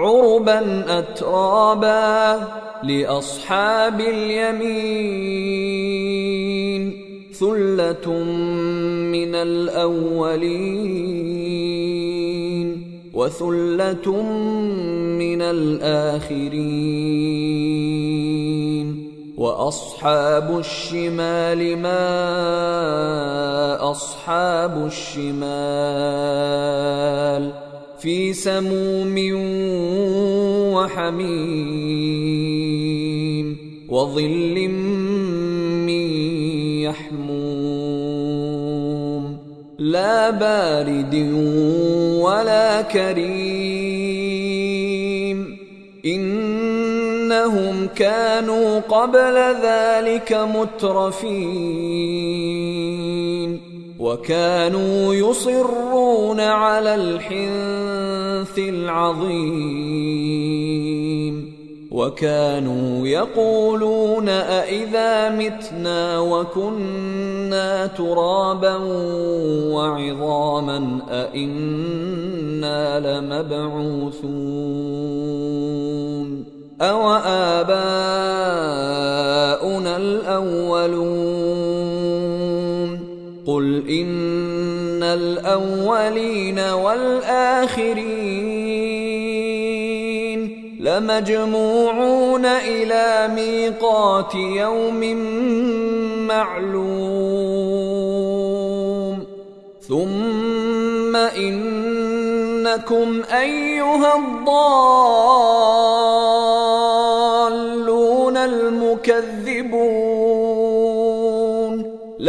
عربا اترابا لأصحاب اليمين ثلة من الأولين وثلة من الآخرين. وأصحاب الشمال ما أصحاب الشمال؟ في سموم وحميم وظل من يحموم لا بارد ولا كريم إنهم كانوا قبل ذلك مترفين وكانوا يصرون على الحنث العظيم. وكانوا يقولون أإذا متنا وكنا ترابا وعظاما أإنا لمبعوثون. أو آباؤنا الأولون قل إن الأولين والآخرين لمجموعون إلى ميقات يوم معلوم ثم إنكم أيها الضالون المكذبون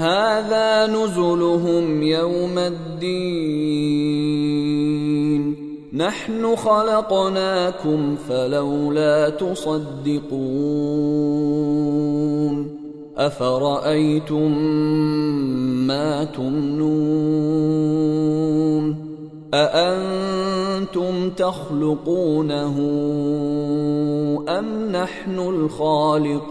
هذا نزلهم يوم الدين. نحن خلقناكم فلولا تصدقون. أفرأيتم ما تمنون؟ أأنتم تخلقونه أم نحن الخالقون؟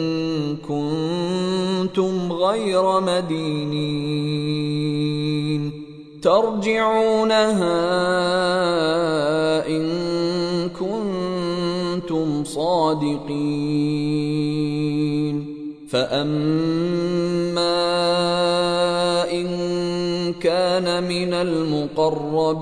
كنتم غير مدينين. ترجعونها إن كنتم صادقين. فأما إن كان من المقربين.